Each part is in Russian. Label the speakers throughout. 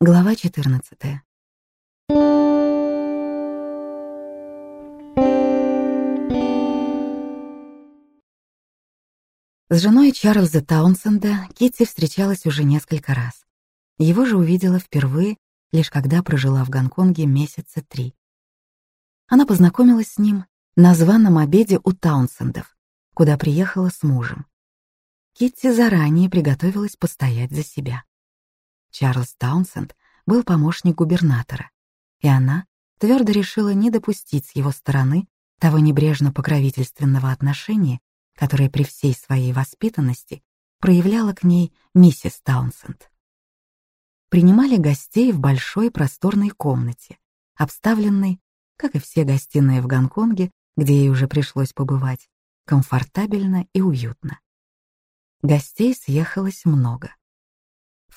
Speaker 1: Глава 14. С женой Чарльза Таунсенда Китти встречалась уже несколько раз. Его же увидела впервые, лишь когда прожила в Гонконге месяца три. Она познакомилась с ним на званом обеде у Таунсендов, куда приехала с мужем. Китти заранее приготовилась постоять за себя. Чарльз Таунсенд был помощник губернатора, и она твердо решила не допустить с его стороны того небрежно-покровительственного отношения, которое при всей своей воспитанности проявляла к ней миссис Таунсенд. Принимали гостей в большой просторной комнате, обставленной, как и все гостиные в Гонконге, где ей уже пришлось побывать, комфортабельно и уютно. Гостей съехалось много.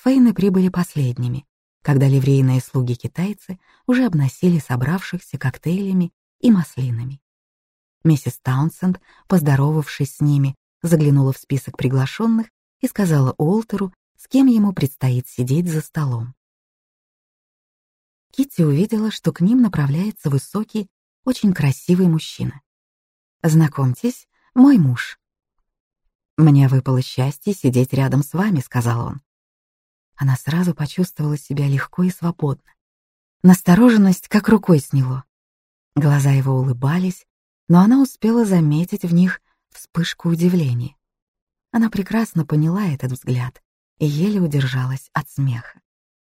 Speaker 1: Фейны прибыли последними, когда ливрейные слуги-китайцы уже обносили собравшихся коктейлями и маслинами. Миссис Таунсенд, поздоровавшись с ними, заглянула в список приглашенных и сказала Уолтеру, с кем ему предстоит сидеть за столом. Китти увидела, что к ним направляется высокий, очень красивый мужчина. «Знакомьтесь, мой муж». «Мне выпало счастье сидеть рядом с вами», — сказал он она сразу почувствовала себя легко и свободно. Настороженность как рукой сняло. Глаза его улыбались, но она успела заметить в них вспышку удивления. Она прекрасно поняла этот взгляд и еле удержалась от смеха.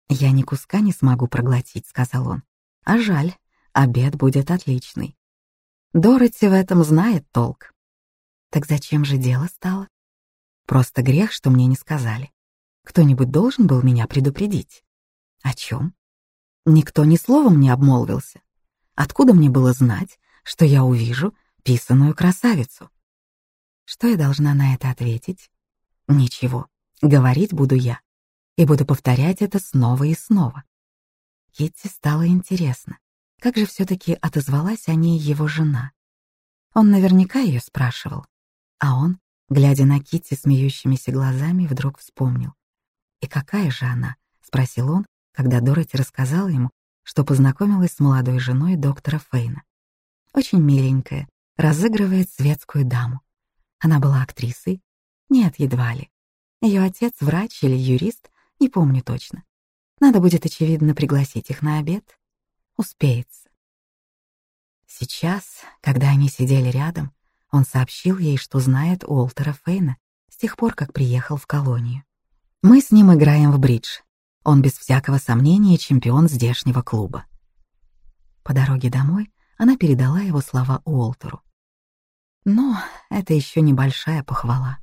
Speaker 1: «Я ни куска не смогу проглотить», — сказал он. «А жаль, обед будет отличный. Дороти в этом знает толк». «Так зачем же дело стало?» «Просто грех, что мне не сказали. Кто-нибудь должен был меня предупредить. О чем? Никто ни словом не обмолвился. Откуда мне было знать, что я увижу писаную красавицу? Что я должна на это ответить? Ничего, говорить буду я. И буду повторять это снова и снова. Китти стало интересно, как же все-таки отозвалась о ней его жена. Он наверняка ее спрашивал, а он, глядя на Китти смеющимися глазами, вдруг вспомнил. «И какая же она?» — спросил он, когда Дороти рассказала ему, что познакомилась с молодой женой доктора Фейна. Очень миленькая, разыгрывает светскую даму. Она была актрисой? Нет, едва ли. Ее отец врач или юрист, не помню точно. Надо будет, очевидно, пригласить их на обед. Успеется. Сейчас, когда они сидели рядом, он сообщил ей, что знает Уолтера Фейна с тех пор, как приехал в колонию. Мы с ним играем в бридж. Он без всякого сомнения чемпион здешнего клуба. По дороге домой она передала его слова Уолтеру. Но это еще небольшая похвала.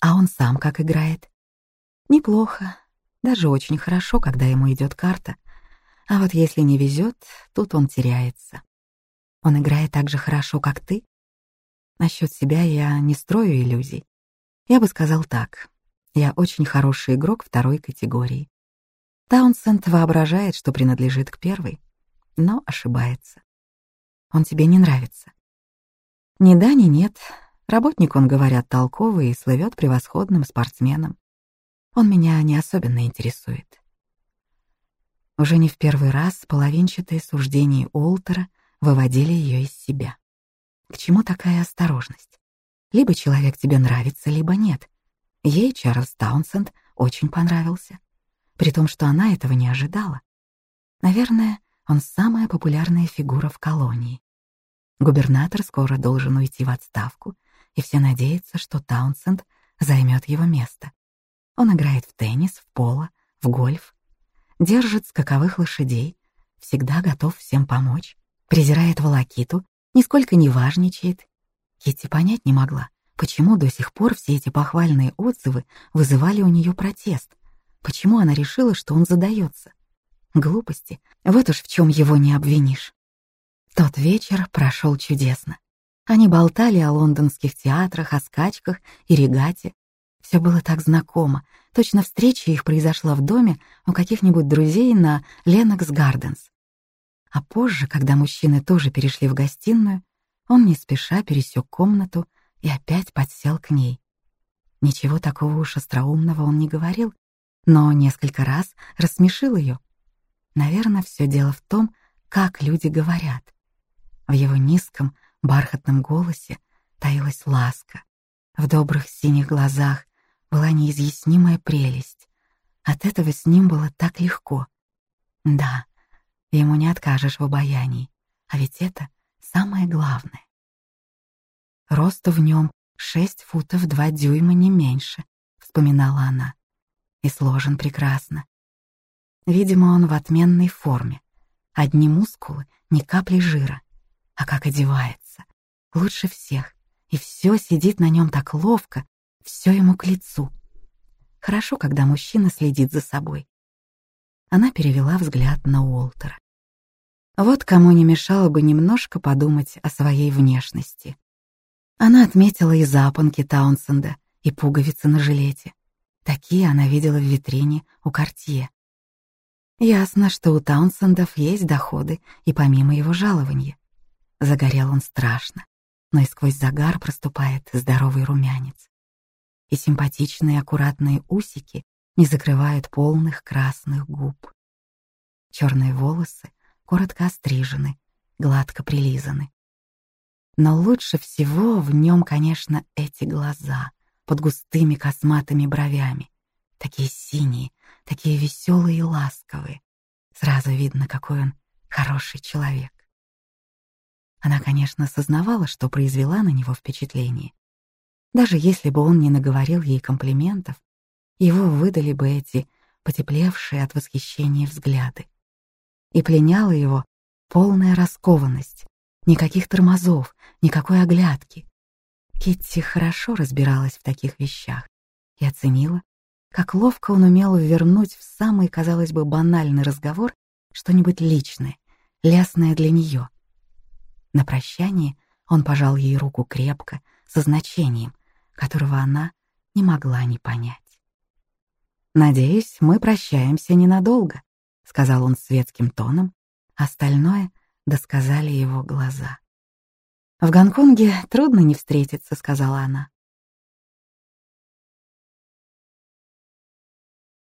Speaker 1: А он сам как играет? Неплохо, даже очень хорошо, когда ему идет карта. А вот если не везет, тут он теряется. Он играет так же хорошо, как ты? Насчет себя я не строю иллюзий. Я бы сказал так. Я очень хороший игрок второй категории. Таунсенд воображает, что принадлежит к первой, но ошибается. Он тебе не нравится. Ни да, ни нет. Работник, он, говорят, толковый и слывет превосходным спортсменом. Он меня не особенно интересует. Уже не в первый раз половинчатые суждения Уолтера выводили ее из себя. К чему такая осторожность? Либо человек тебе нравится, либо нет. Ей Чарльз Таунсенд очень понравился, при том, что она этого не ожидала. Наверное, он самая популярная фигура в колонии. Губернатор скоро должен уйти в отставку, и все надеются, что Таунсенд займет его место. Он играет в теннис, в поло, в гольф, держит скаковых лошадей, всегда готов всем помочь, презирает волокиту, нисколько не важничает. Китти понять не могла, Почему до сих пор все эти похвальные отзывы вызывали у нее протест? Почему она решила, что он задается? Глупости. Вот уж в чем его не обвинишь. Тот вечер прошел чудесно. Они болтали о лондонских театрах, о скачках и регате. Все было так знакомо. Точно встреча их произошла в доме у каких-нибудь друзей на Ленокс Гарденс. А позже, когда мужчины тоже перешли в гостиную, он не спеша пересек комнату и опять подсел к ней. Ничего такого уж остроумного он не говорил, но несколько раз рассмешил ее, Наверное, все дело в том, как люди говорят. В его низком, бархатном голосе таилась ласка. В добрых синих глазах была неизъяснимая прелесть. От этого с ним было так легко. Да, ему не откажешь в обаянии, а ведь это самое главное. Росту в нем шесть футов два дюйма не меньше, вспоминала она. И сложен прекрасно. Видимо, он в отменной форме. Одни мускулы, ни капли жира. А как одевается. Лучше всех. И все сидит на нем так ловко, все ему к лицу. Хорошо, когда мужчина следит за собой. Она перевела взгляд на Уолтера. Вот кому не мешало бы немножко подумать о своей внешности. Она отметила и запонки Таунсенда, и пуговицы на жилете. Такие она видела в витрине у Кортье. Ясно, что у Таунсендов есть доходы и помимо его жалования. Загорел он страшно, но и сквозь загар проступает здоровый румянец. И симпатичные аккуратные усики не закрывают полных красных губ. Черные волосы коротко острижены, гладко прилизаны. Но лучше всего в нем, конечно, эти глаза под густыми косматыми бровями. Такие синие, такие веселые и ласковые. Сразу видно, какой он хороший человек. Она, конечно, сознавала, что произвела на него впечатление. Даже если бы он не наговорил ей комплиментов, его выдали бы эти потеплевшие от восхищения взгляды. И пленяла его полная раскованность, никаких тормозов, никакой оглядки. Китти хорошо разбиралась в таких вещах и оценила, как ловко он умел вернуть в самый, казалось бы, банальный разговор что-нибудь личное, лестное для нее. На прощание он пожал ей руку крепко, со значением, которого она не могла не понять. «Надеюсь, мы прощаемся ненадолго», — сказал он светским тоном, остальное досказали его глаза. «В Гонконге трудно не встретиться», — сказала она.